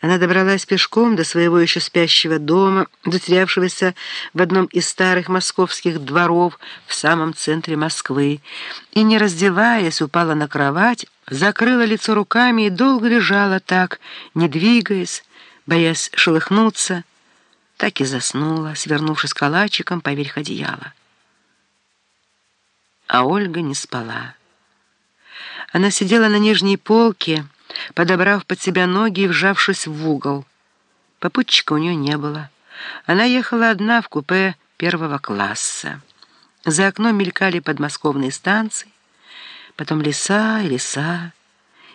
Она добралась пешком до своего еще спящего дома, затерявшегося в одном из старых московских дворов в самом центре Москвы, и, не раздеваясь, упала на кровать, закрыла лицо руками и долго лежала так, не двигаясь, боясь шелохнуться, так и заснула, свернувшись калачиком поверх одеяла. А Ольга не спала. Она сидела на нижней полке, подобрав под себя ноги и вжавшись в угол. Попутчика у нее не было. Она ехала одна в купе первого класса. За окном мелькали подмосковные станции, потом леса и леса,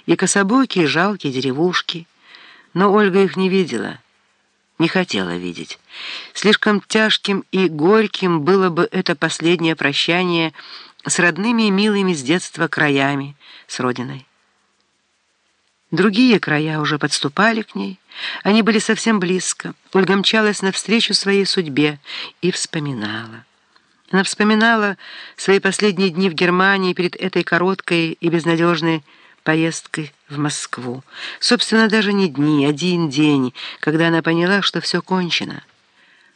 и кособокие жалкие деревушки. Но Ольга их не видела, не хотела видеть. Слишком тяжким и горьким было бы это последнее прощание с родными и милыми с детства краями, с родиной. Другие края уже подступали к ней. Они были совсем близко. Ольга мчалась навстречу своей судьбе и вспоминала. Она вспоминала свои последние дни в Германии перед этой короткой и безнадежной поездкой в Москву. Собственно, даже не дни, один день, когда она поняла, что все кончено,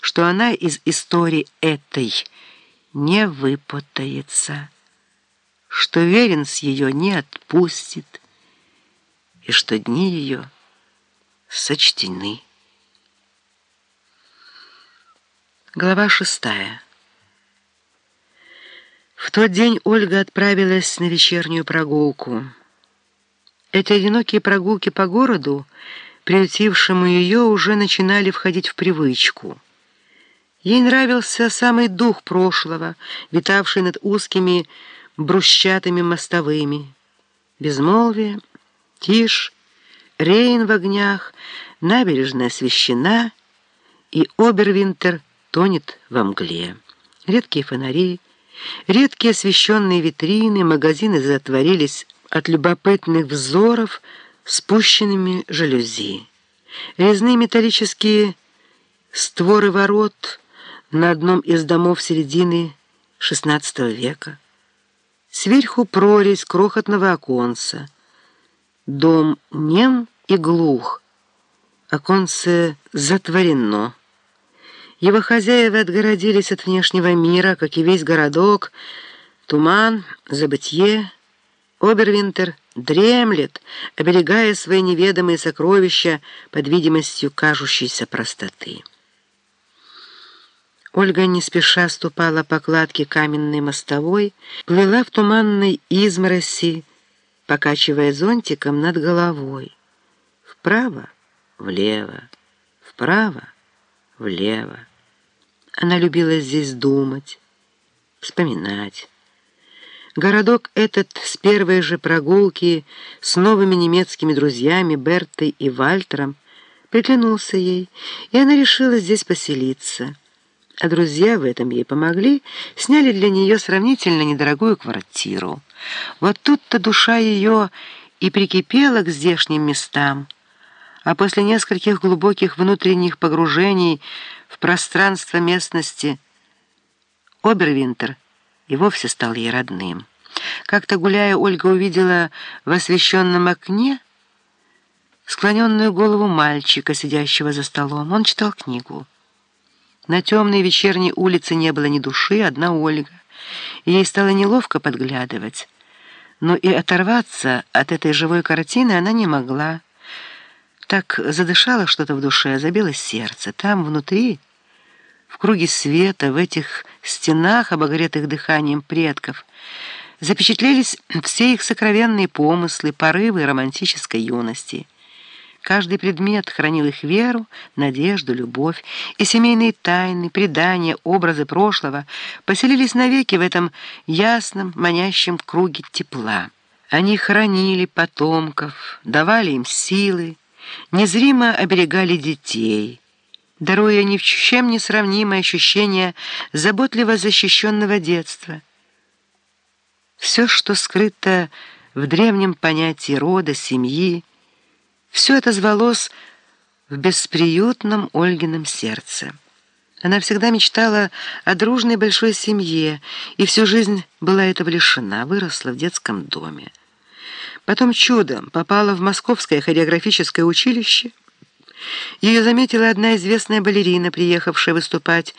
что она из истории этой не выпутается, что Веренс ее не отпустит, и что дни ее сочтены. Глава шестая. В тот день Ольга отправилась на вечернюю прогулку. Эти одинокие прогулки по городу, приютившему ее, уже начинали входить в привычку. Ей нравился самый дух прошлого, витавший над узкими брусчатыми мостовыми. Безмолвие — Тишь, Рейн в огнях, набережная освещена, и Обервинтер тонет во мгле. Редкие фонари, редкие освещенные витрины, магазины затворились от любопытных взоров спущенными жалюзи. Резные металлические створы ворот на одном из домов середины XVI века. Сверху прорезь крохотного оконца — Дом нем и глух, оконце затворено. Его хозяева отгородились от внешнего мира, как и весь городок. Туман, забытье, Обервинтер дремлет, оберегая свои неведомые сокровища под видимостью кажущейся простоты. Ольга не спеша ступала по кладке каменной мостовой, плыла в туманной измороси, покачивая зонтиком над головой. Вправо, влево, вправо, влево. Она любила здесь думать, вспоминать. Городок этот с первой же прогулки с новыми немецкими друзьями Бертой и Вальтером приглянулся ей, и она решила здесь поселиться. А друзья в этом ей помогли, сняли для нее сравнительно недорогую квартиру. Вот тут-то душа ее и прикипела к здешним местам, а после нескольких глубоких внутренних погружений в пространство местности Обервинтер и вовсе стал ей родным. Как-то гуляя, Ольга увидела в освещенном окне склоненную голову мальчика, сидящего за столом. Он читал книгу. На темной вечерней улице не было ни души, одна Ольга. Ей стало неловко подглядывать. Но и оторваться от этой живой картины она не могла. Так задышало что-то в душе, забилось сердце. Там, внутри, в круге света, в этих стенах, обогретых дыханием предков, запечатлелись все их сокровенные помыслы, порывы романтической юности — Каждый предмет хранил их веру, надежду, любовь, и семейные тайны, предания, образы прошлого поселились навеки в этом ясном, манящем круге тепла. Они хранили потомков, давали им силы, незримо оберегали детей, даруя ни в чем не сравнимое ощущение заботливо защищенного детства. Все, что скрыто в древнем понятии рода, семьи, все это звалось в бесприютном Ольгином сердце. Она всегда мечтала о дружной большой семье, и всю жизнь была этого лишена, выросла в детском доме. Потом чудом попала в Московское хореографическое училище, Ее заметила одна известная балерина, приехавшая выступать